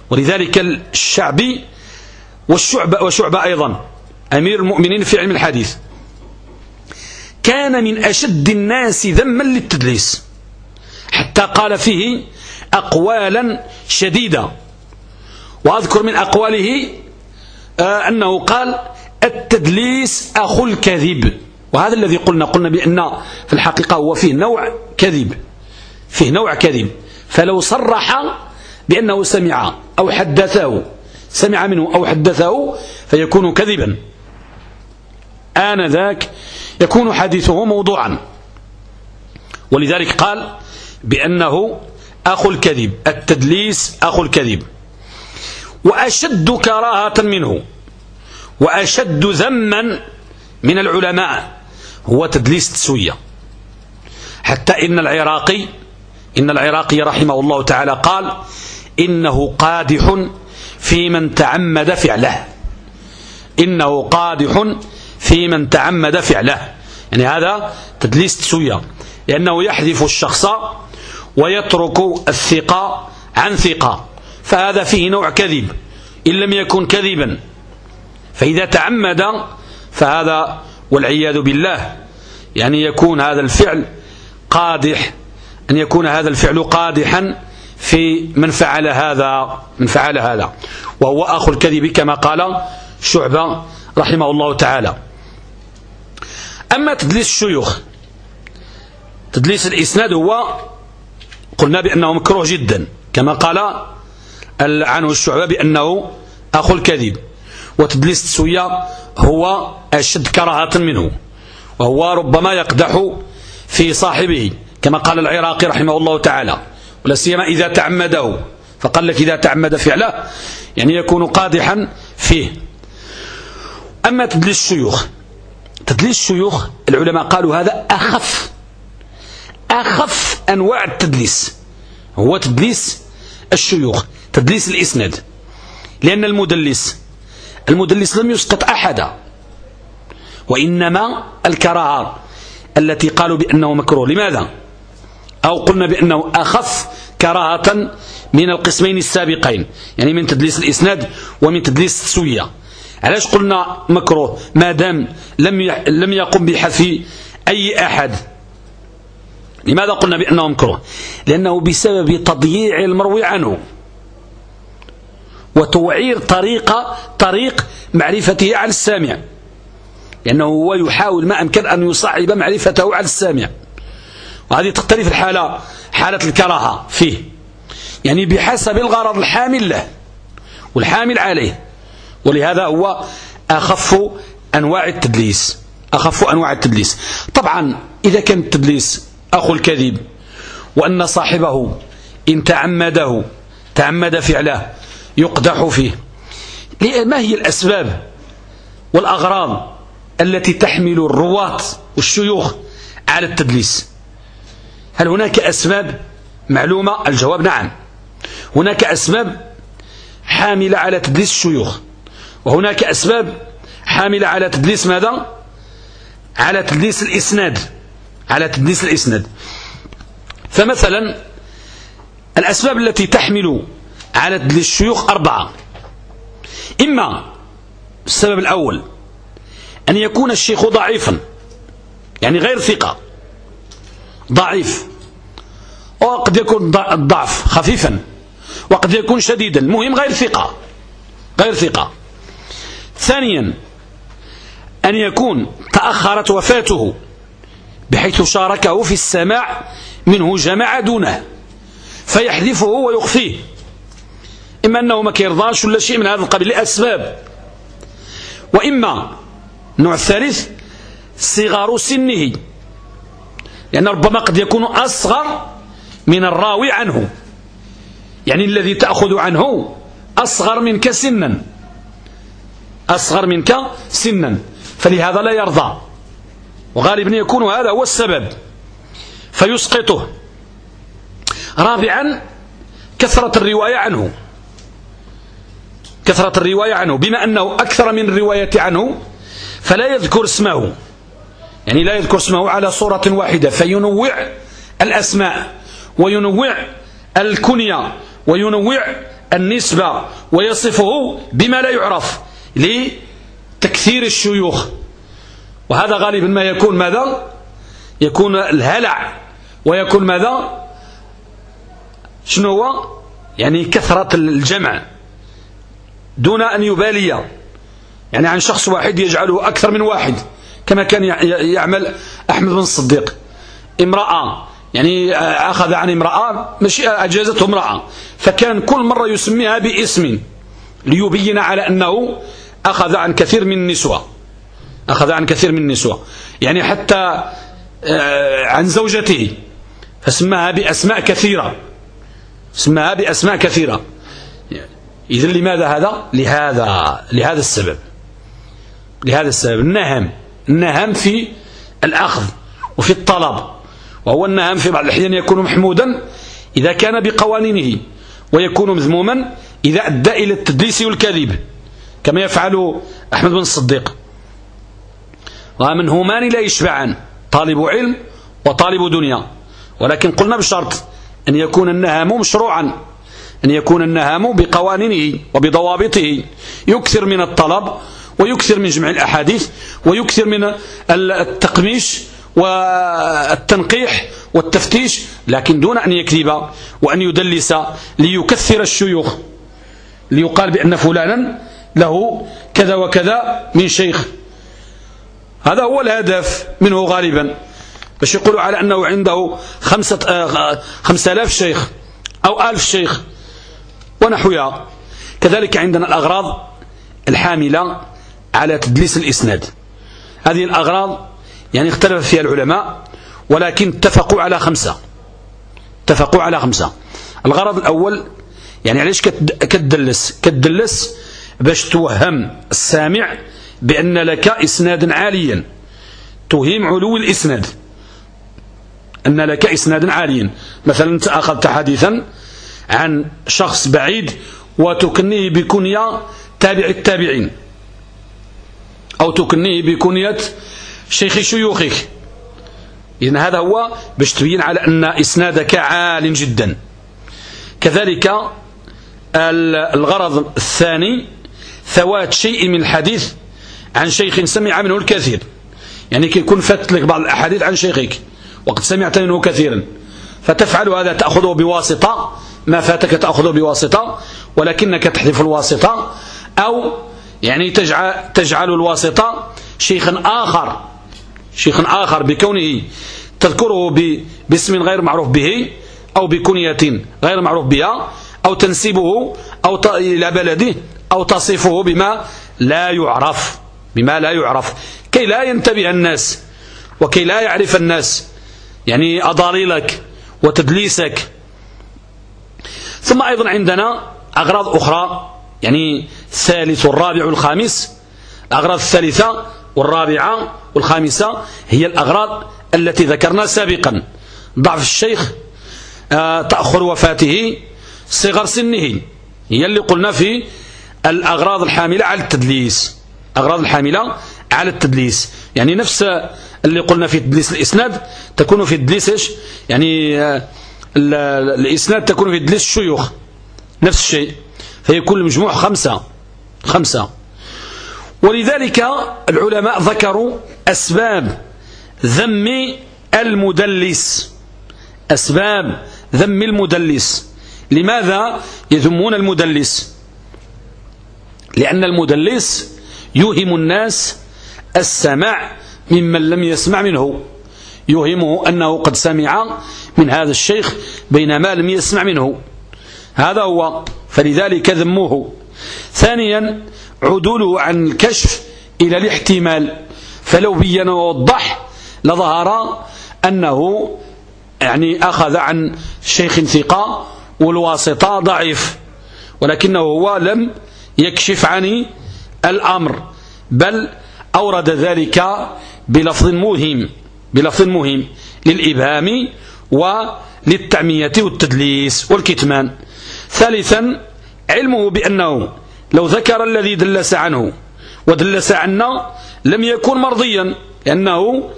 [SPEAKER 1] ولذلك الشعبي والشعبة, وشعبة أيضا أمير المؤمنين في علم الحديث كان من أشد الناس ذما للتدليس حتى قال فيه أقوالا شديدة. وأذكر من أقواله آه، أنه قال التدليس أخو الكذب. وهذا الذي قلنا قلنا بأن في الحقيقة هو فيه نوع كذب فيه نوع كذب. فلو صرح بأنه سمع أو حدثه سمع منه أو حدثه فيكون كذبا. آنذاك يكون حديثه موضوعا. ولذلك قال بأنه أخو الكذب التدليس أخو الكذب. وأشد كراهة منه وأشد ذما من العلماء. هو تدليس التسوية حتى إن العراقي إن العراقي رحمه الله تعالى قال إنه قادح في من تعمد فعله. إنه قادح في من تعمد فعله. يعني هذا تدليس تسوية. لأنه يحذف الشخص ويترك الثقة عن ثقة. فهذا فيه نوع كذب. إن لم يكن كذبا. فإذا تعمد فهذا والعياذ بالله. يعني يكون هذا الفعل قادح أن يكون هذا الفعل قادحا في من فعل هذا من فعل هذا. وهو أخو الكذب كما قال شعبة رحمه الله تعالى. أما تدليس الشيوخ تدليس الإسناد هو قلنا بأنه مكروه جدا كما قال عنه الشعبة بأنه أخو الكذب. وتدليس التسوية هو أشد كراهة منه وهو ربما يقدح في صاحبه كما قال العراقي رحمه الله تعالى ولا سيما إذا تعمده. فقال لك إذا تعمد فعله يعني يكون قادحا فيه. أما تدليس الشيوخ تدليس الشيوخ العلماء قالوا هذا أخف أخف أنواع التدليس. هو تدليس الشيوخ تدليس الإسناد لأن المدلس المدلس لم يسقط أحدا. وإنما الكراهة التي قالوا بأنه مكروه. لماذا؟ أو قلنا بأنه أخف كراهة من القسمين السابقين. يعني من تدليس الإسناد ومن تدليس التسوية علاش قلنا مكروه؟ ما دام لم لم يقم بحذف أي أحد. لماذا قلنا بأنه مكروه؟ لأنه بسبب تضييع المروي عنه. وتوعير طريقة طريق معرفته عن السامع. لأنه هو يحاول ما أمكن أن يصعب معرفته على السامع. وهذه تختلف الحالة حالة الكراهة فيه. يعني بحسب الغرض الحامل له والحامل عليه. ولهذا هو أخف أنواع التدليس. أخف أنواع التدليس. طبعا إذا كان التدليس أخو الكذب وأن صاحبه إن تعمده تعمد فعله يقدح فيه. ما هي الأسباب والأغراض التي تحمل الرواة والشيوخ على التدليس؟ هل هناك أسباب؟ معلومة؟ الجواب نعم. هناك أسباب حاملة على تدليس الشيوخ. وهناك أسباب حاملة على تدليس ماذا؟ على تدليس الإسناد. على تدليس الإسناد. فمثلا الأسباب التي تحمل على تدليس الشيوخ أربعة. إما السبب الأول أن يكون الشيخ ضعيفا يعني غير ثقة ضعيف وقد يكون الضعف خفيفا وقد يكون شديدا المهم غير ثقة غير ثقة. ثانيا أن يكون تأخرت وفاته بحيث شاركه في السماع منه جماعة دونه فيحذفه ويخفيه. إما أنه ما كيرضاش ولا شيء من هذا القبيل لأسباب. وإما النوع الثالث صغار سنه. لأن ربما قد يكون أصغر من الراوي عنه. يعني الذي تأخذ عنه أصغر منك سنا. أصغر منك سنا. فلهذا لا يرضى. وغالبا يكون هذا هو السبب. فيسقطه. رابعا كثرة الرواية عنه. كثرة الرواية عنه. بما أنه أكثر من الرواية عنه فلا يذكر اسمه. يعني لا يذكر اسمه على صورة واحدة. فينوع الأسماء وينوع الكنية وينوع النسبة ويصفه بما لا يعرف لتكثير الشيوخ. وهذا غالبا ما يكون ماذا؟ يكون الهلع ويكون ماذا؟ شنو هو؟ يعني كثرة الجمع. دون أن يبالي. يعني عن شخص واحد يجعله أكثر من واحد كما كان يعمل أحمد بن الصديق. امرأة يعني أخذ عن امرأة مش أجازته امرأة. فكان كل مرة يسميها باسم ليبين على أنه أخذ عن كثير من النسوة. أخذ عن كثير من النسوة. يعني حتى آه، عن زوجته. فسماها بأسماء كثيرة. سماها بأسماء كثيرة. إذن لماذا هذا؟ لهذا لهذا السبب. لهذا السبب. النهم النهم في الأخذ وفي الطلب وهو النهم في بعض الأحيان يكون محمودا إذا كان بقوانينه ويكون مذموما إذا أدى إلى التدليس والكذب كما يفعل أحمد بن الصديق. ومن همان لا يشبعان طالب علم وطالب دنيا. ولكن قلنا بشرط أن يكون النهام مشروعا. أن يكون النهام بقوانينه وبضوابطه. يكثر من الطلب ويكثر من جمع الأحاديث ويكثر من التقميش والتنقيح والتفتيش لكن دون أن يكذب وأن يدلس ليكثر الشيوخ ليقال بأن فلانا له كذا وكذا من شيخ. هذا هو الهدف منه غالبا. باش يقولوا على أنه عنده خمسة, آه خمسة آلاف شيخ أو ألف شيخ. ونحوها. كذلك عندنا الأغراض الحاملة على تدليس الإسناد. هذه الأغراض يعني اختلف فيها العلماء ولكن اتفقوا على خمسة. اتفقوا على خمسة. الغرض الأول يعني علاش كتدلس؟ كتدلس باش توهم السامع بأن لك إسنادا عاليا. تهم علو الإسناد. أن لك إسنادا عاليا. مثلا أنت أخذت حديثا عن شخص بعيد وتكنيه بكنية تابع التابعين. أو تكنيه بكنية شيخ شيوخك. إذن هذا هو باش تبين على أن إسنادك عال جدا. كذلك الغرض الثاني ثوات شيء من الحديث عن شيخ سمع منه الكثير. يعني كيكون فات لك بعض الأحاديث عن شيخك وقد سمعت منه كثيرا. فتفعل هذا تأخذه بواسطة ما فاتك تأخذه بواسطة ولكنك تحذف الواسطة أو يعني تجعل, تجعل الواسطة شيخا آخر شيخ آخر بكونه تذكره باسم غير معروف به أو بكنية غير معروف بها أو تنسبه أو إلى بلده أو تصفه بما لا يعرف بما لا يعرف. كي لا ينتبه الناس وكي لا يعرف الناس يعني أضاليلك وتدليسك ثم أيضا عندنا أغراض أخرى يعني الثالث والرابع والخامس. الأغراض الثالثة والرابعة والخامسة هي الأغراض التي ذكرنا سابقا. ضعف الشيخ آه، تأخر وفاته صغر سنه. هي اللي قلنا في الأغراض الحاملة على التدليس. أغراض الحاملة على التدليس. يعني نفس اللي قلنا في تدليس الإسناد تكون في تدليس إيش؟ يعني آه، الإسناد تكون في تدليس الشيوخ. نفس الشيء. فيكون المجموع خمسة. خمسة. ولذلك العلماء ذكروا أسباب ذم المدلس. أسباب ذم المدلس. لماذا يذمون المدلس؟ لأن المدلس يوهم الناس السماع ممن لم يسمع منه. يوهمه أنه قد سمع من هذا الشيخ بينما لم يسمع منه. هذا هو فلذلك ذموه. ثانيا عدوله عن الكشف إلى الاحتمال. فلو بين ووضح لظهر أنه يعني أخذ عن شيخ ثقة والواسطة ضعيف ولكنه هو لم يكشف عن الأمر بل أورد ذلك بلفظ مهم بلفظ مهم للإبهام وللتعمية والتدليس والكتمان. ثالثا علمه بأنه لو ذكر الذي دلس عنه ودلس عنا لم يكن مرضيا لأنه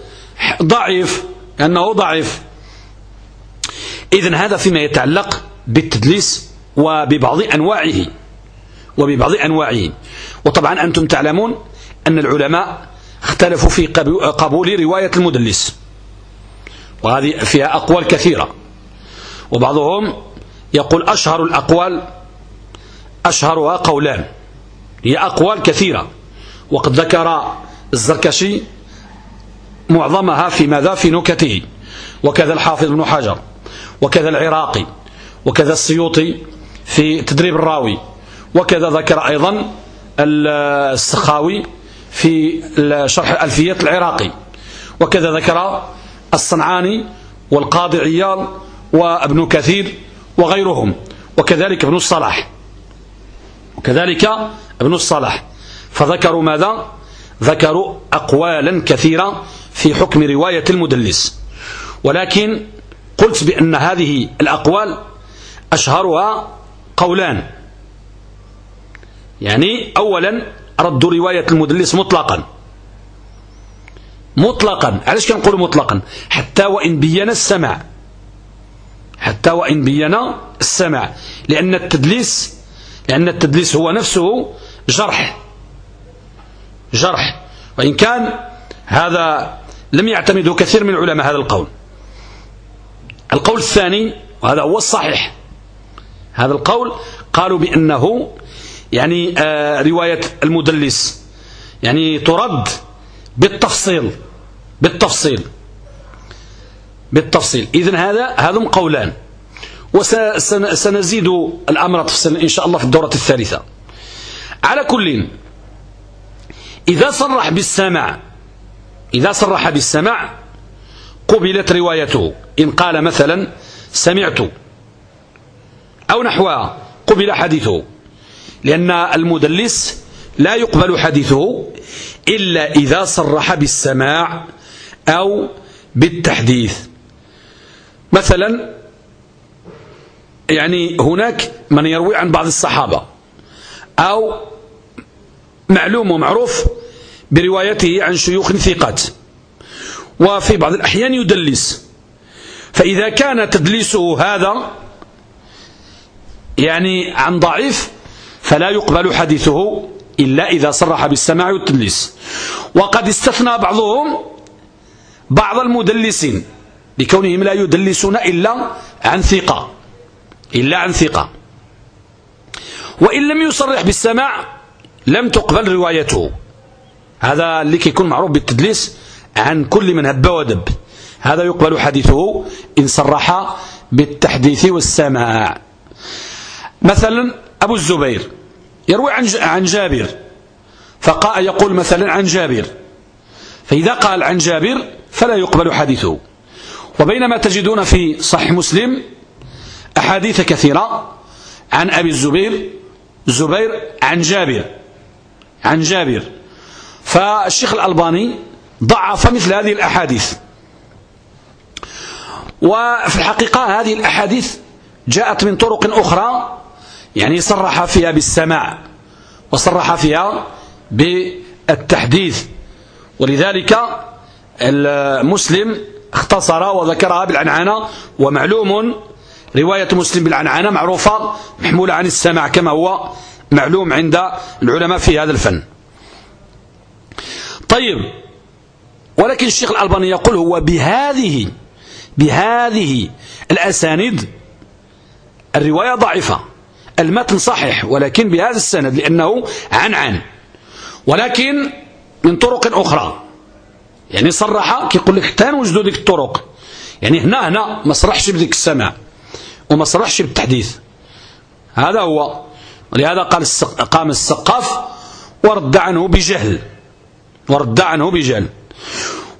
[SPEAKER 1] ضعيف لأنه ضعيف. إذن هذا فيما يتعلق بالتدليس وببعض أنواعه وببعض أنواعه. وطبعا أنتم تعلمون أن العلماء اختلفوا في قبول رواية المدلس. وهذه فيها أقوال كثيرة. وبعضهم يقول أشهر الأقوال أشهرها قولان. هي أقوال كثيرة. وقد ذكر الزركشي معظمها في ماذا؟ في نكته. وكذا الحافظ بن حجر. وكذا العراقي. وكذا السيوطي في تدريب الراوي. وكذا ذكر أيضا السخاوي. في شرح ألفية العراقي. وكذا ذكر الصنعاني والقاضي عياض وابن كثير وغيرهم. وكذلك ابن الصلاح. وكذلك ابن الصلاح. فذكروا ماذا؟ ذكروا أقوالا كثيرة في حكم رواية المدلس. ولكن قلت بأن هذه الأقوال أشهرها قولان. يعني أولا رد رواية المدلس مطلقا. مطلقا. علاش كنقول مطلقا؟ حتى وإن بين السمع حتى وإن بين السمع لأن التدليس لأن التدليس هو نفسه جرح. جرح. وإن كان هذا لم يعتمده كثير من العلماء هذا القول. القول الثاني وهذا هو الصحيح. هذا القول قالوا بأنه يعني آه رواية المدلس. يعني ترد بالتفصيل بالتفصيل بالتفصيل. إذن هذا هذم قولان. وسنزيد الأمر تفصيلا إن شاء الله في الدورة الثالثة. على كل إذا صرح بالسمع إذا صرح بالسمع قبلت روايته. إن قال مثلا سمعت أو نحوها قبل حديثه. لأن المدلس لا يقبل حديثه إلا إذا صرح بالسماع أو بالتحديث. مثلا يعني هناك من يروي عن بعض الصحابة أو معلوم ومعروف بروايته عن شيوخ ثقات وفي بعض الأحيان يدلس. فإذا كان تدليسه هذا يعني عن ضعيف فلا يقبل حديثه إلا إذا صرح بالسماع والتدليس. وقد استثنى بعضهم بعض المدلسين لكونهم لا يدلسون إلا عن ثقة إلا عن ثقة. وإن لم يصرح بالسماع لم تقبل روايته. هذا اللي كيكون معروف بالتدليس عن كل من هب ودب. هذا يقبل حديثه إن صرح بالتحديث والسماع. مثلا أبو الزبير. يروي عن عن جابر. فقاء يقول مثلا عن جابر. فإذا قال عن جابر فلا يقبل حديثه. وبينما تجدون في صحيح مسلم أحاديث كثيرة عن أبي الزبير زبير عن جابر عن جابر. فالشيخ الألباني ضعف مثل هذه الأحاديث. وفي الحقيقة هذه الأحاديث جاءت من طرق أخرى يعني صرح فيها بالسماع وصرح فيها بالتحديث. ولذلك المسلم اختصر وذكرها بالعنعنة ومعلوم رواية مسلم بالعنعنة معروفة محمولة عن السماع كما هو معلوم عند العلماء في هذا الفن. طيب ولكن الشيخ الألباني يقول هو بهذه بهذه الأسانيد الرواية ضعيفة. المتن صحيح ولكن بهذا السند لأنه عن عن. ولكن من طرق أخرى. يعني صرح كيقول لك حتى نوجدوا ديك الطرق. يعني هنا هنا ما صرحش بديك السماع وما صرحش بالتحديث. هذا هو. ولهذا قال قام السقاف ورد عنه بجهل. ورد عنه بجهل.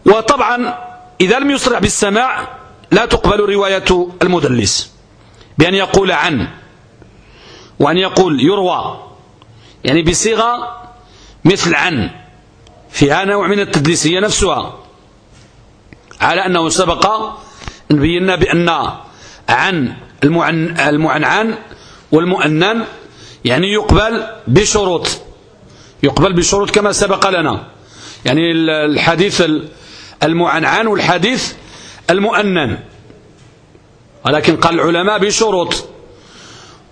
[SPEAKER 1] وطبعا إذا لم يصرح بالسماع لا تقبل رواية المدلس. بأن يقول عن. وأن يقول يروى. يعني بصيغة مثل عن. فيها نوع من التدليسية نفسها. على أنه سبق أن بينا بأن عن المعنعن والمؤنن يعني يقبل بشروط. يقبل بشروط كما سبق لنا. يعني الحديث المعنعن والحديث المؤنن. ولكن قال العلماء بشروط.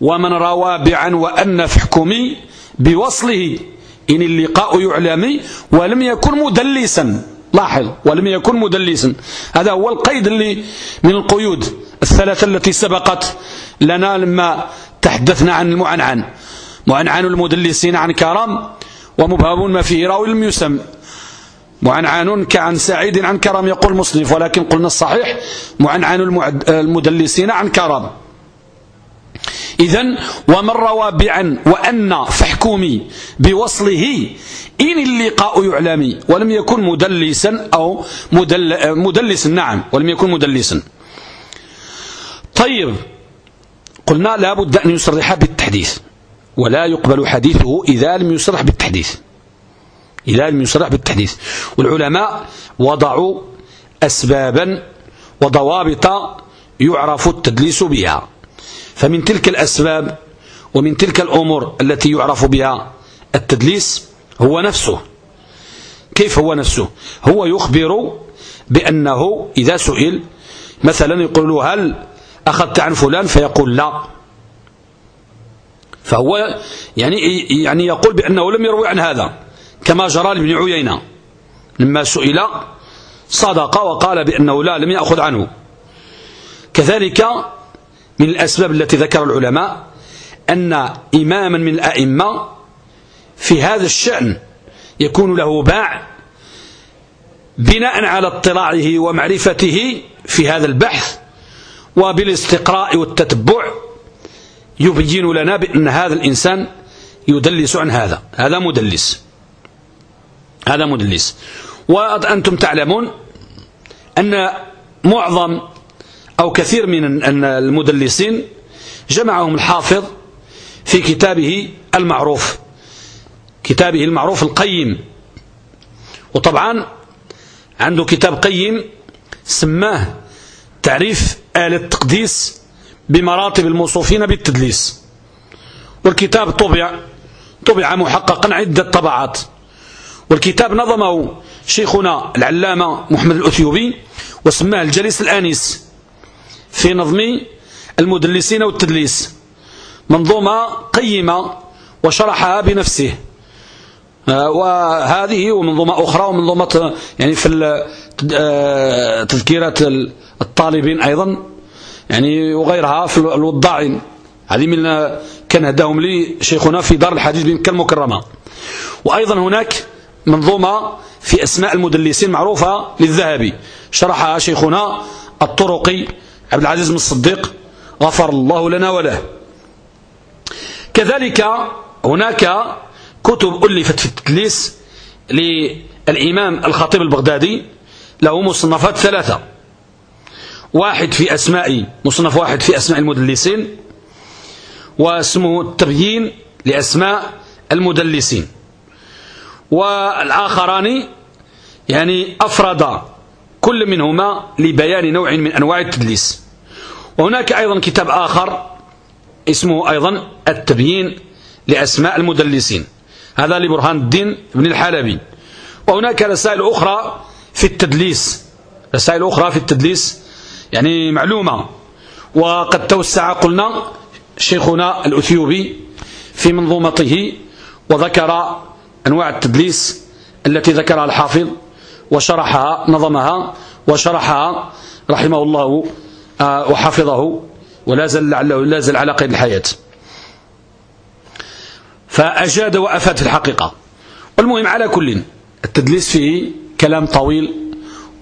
[SPEAKER 1] ومن روى بعن وأن فحكمي بوصله إن اللقاء يعلمي ولم يكن مدلسا. لاحظ ولم يكن مدلسا. هذا هو القيد اللي من القيود الثلاثة التي سبقت لنا لما تحدثنا عن المعنعن معنعن المدلسين عن كرام ومبهم ما فيه راوي لم يسم معنعن كعن سعيد عن كرم يقول مصنف ولكن قلنا الصحيح. معنعن المدلسين عن كرم إذا ومن روى بعن وأن فاحكمي بوصله إن اللقاء يعلمي ولم يكن مدلسا أو مدل مدلسا نعم ولم يكن مدلسا. طيب قلنا لا بد أن يصرح بالتحديث ولا يقبل حديثه إذا لم يصرح بالتحديث. إذا لم يصرح بالتحديث. والعلماء وضعوا أسبابا وضوابط يعرف التدليس بها. فمن تلك الأسباب ومن تلك الأمور التي يعرف بها التدليس هو نفسه. كيف هو نفسه؟ هو يخبر بأنه إذا سئل مثلا يقول له هل أخذت عن فلان؟ فيقول لا. فهو يعني يعني يقول بأنه لم يروي عن هذا كما جرى لابن عيينة. لما سئل صدق وقال بأنه لا لم يأخذ عنه. كذلك من الأسباب التي ذكر العلماء أن إماما من الأئمة في هذا الشأن يكون له باع بناء على اطلاعه ومعرفته في هذا البحث وبالاستقراء والتتبع يبين لنا بأن هذا الإنسان يدلس عن هذا. هذا مدلس. هذا مدلس. وأنتم تعلمون أن معظم أو كثير من المدلسين جمعهم الحافظ في كتابه المعروف كتابه المعروف القيم. وطبعا عنده كتاب قيم سماه تعريف آل التقديس بمراتب الموصوفين بالتدليس. والكتاب طبع طبع محققا عدة طبعات. والكتاب نظمه شيخنا العلامة محمد الأثيوبي وسماه الجليس الآنيس. في نظم المدلسين والتدليس. منظومة قيمة وشرحها بنفسه. آه، وهذه ومنظومة أخرى ومنظومة يعني في آه، تذكيرات الطالبين أيضا يعني وغيرها في الوضاعين. هذه من كان هداهم لي شيخنا في دار الحديث بمكة المكرمة. وأيضا هناك منظومة في أسماء المدلسين معروفة للذهبي. شرحها شيخنا الطرقي عبد العزيز بن الصديق غفر الله لنا وله. كذلك هناك كتب ألفت في التدليس للإمام الخطيب البغدادي له مصنفات ثلاثة. واحد في أسماء مصنف واحد في أسماء المدلسين واسمه التبيين لأسماء المدلسين. والآخران يعني أفرد كل منهما لبيان نوع من أنواع التدليس. وهناك أيضا كتاب آخر اسمه أيضا التبيين لأسماء المدلسين. هذا لبرهان الدين بن الحلبي. وهناك رسائل أخرى في التدليس. رسائل أخرى في التدليس يعني معلومة. وقد توسع قلنا شيخنا الأثيوبي في منظومته وذكر أنواع التدليس التي ذكرها الحافظ وشرحها نظمها وشرحها رحمه الله آه، وحفظه ولا زال لعله لا زال على قيد الحياة. فأجاد وأفاد في الحقيقة. والمهم على كل التدليس فيه كلام طويل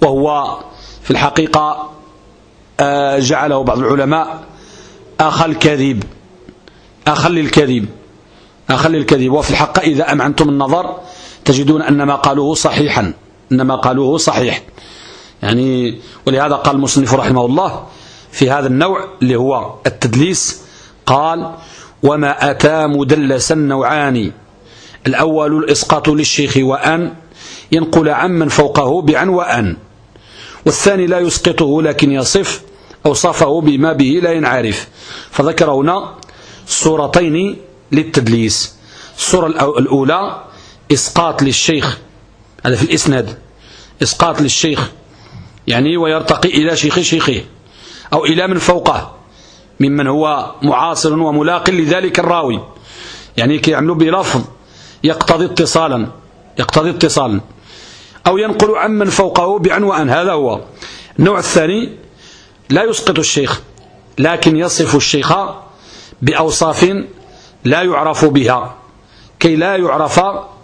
[SPEAKER 1] وهو في الحقيقة آه، جعله بعض العلماء أخل الكذب أخل للكذب أخل للكذب وفي الحق إذا أمعنتم النظر تجدون أن ما قالوه صحيحا. أن ما قالوه صحيح. يعني ولهذا قال المصنف رحمه الله في هذا النوع اللي هو التدليس قال وما أتى مدلسا نوعان الأول الإسقاط للشيخ وأن ينقل عمن فوقه بعن وأن والثاني لا يسقطه لكن يصف أوصافه بما به لا ينعرف. فذكر هنا صورتين للتدليس. الصورة الأولى إسقاط للشيخ هذا في الإسناد. إسقاط للشيخ. يعني ويرتقي إلى شيخ شيخه. أو إلى من فوقه. ممن هو معاصر وملاق لذلك الراوي. يعني كي يعملوا بلفظ يقتضي اتصالا. يقتضي اتصالا. أو ينقل عمن فوقه بعنوان. هذا هو. النوع الثاني. لا يسقط الشيخ. لكن يصف الشيخ بأوصاف لا يعرف بها. كي لا يعرف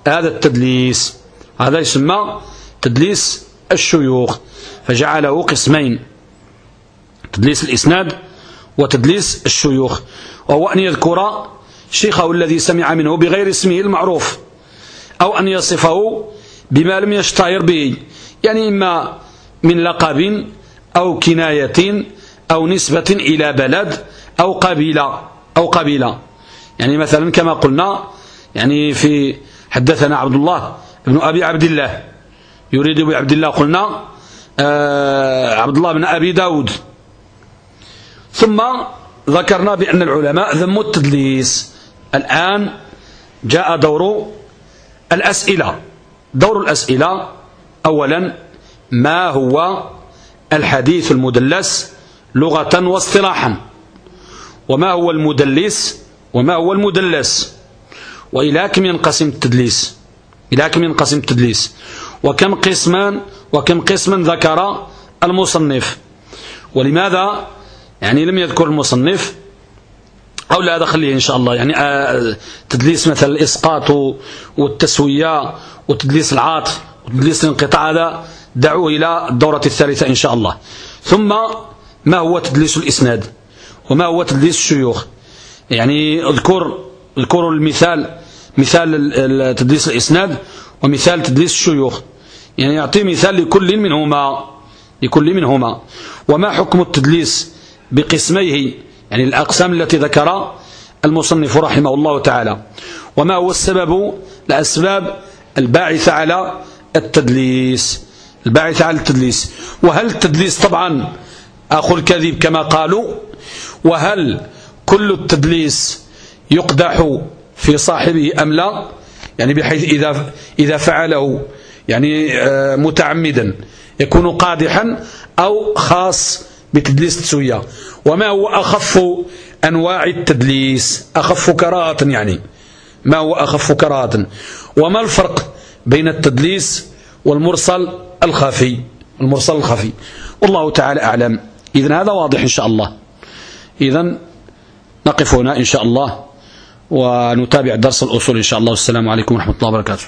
[SPEAKER 1] هذا التدليس. هذا يسمى تدليس الشيوخ فجعله قسمين تدليس الإسناد وتدليس الشيوخ. وهو أن يذكر شيخه الذي سمع منه بغير اسمه المعروف أو أن يصفه بما لم يشتهر به يعني إما من لقب أو كناية أو نسبة إلى بلد أو قبيلة أو قبيلة. يعني مثلا كما قلنا يعني في حدثنا عبد الله بن أبي عبد الله يريد بعبد الله قلنا آه عبد الله بن أبي داود. ثم ذكرنا بأن العلماء ذموا التدليس. الآن جاء دور الأسئلة. دور الأسئلة أولا ما هو الحديث المدلس لغة واصطلاحا؟ وما هو المدلس؟ وما هو المدلس؟ وإلى كم ينقسم التدليس؟ إلى كم ينقسم التدليس؟ وكم قسما وكم قسما ذكر المصنف؟ ولماذا؟ يعني لم يذكر المصنف؟ أو لا هذا خليه إن شاء الله. يعني آه، تدليس مثل الإسقاط والتسوية وتدليس العاطف وتدليس الانقطاع هذا دعوه إلى الدورة الثالثة إن شاء الله. ثم ما هو تدليس الإسناد؟ وما هو تدليس الشيوخ؟ يعني اذكر اذكر المثال مثال تدليس الإسناد ومثال تدليس الشيوخ. يعني يعطي مثال لكل منهما لكل منهما. وما حكم التدليس بقسميه؟ يعني الأقسام التي ذكر المصنف رحمه الله تعالى. وما هو السبب؟ الأسباب الباعثة على التدليس. الباعثة على التدليس. وهل التدليس طبعا أخو الكذب كما قالوا؟ وهل كل التدليس يقدح في صاحبه أم لا؟ يعني بحيث إذا, إذا فعله يعني آه، متعمدا يكون قادحا أو خاص بتدليس التسوية وما هو أخف أنواع التدليس؟ أخف كراهة يعني. ما هو أخف كراهة؟ وما الفرق بين التدليس والمرسل الخفي المرسل الخفي والله تعالى أعلم. إذن هذا واضح إن شاء الله. إذن نقف هنا إن شاء الله. ونتابع درس الأصول إن شاء الله. والسلام عليكم ورحمة الله وبركاته.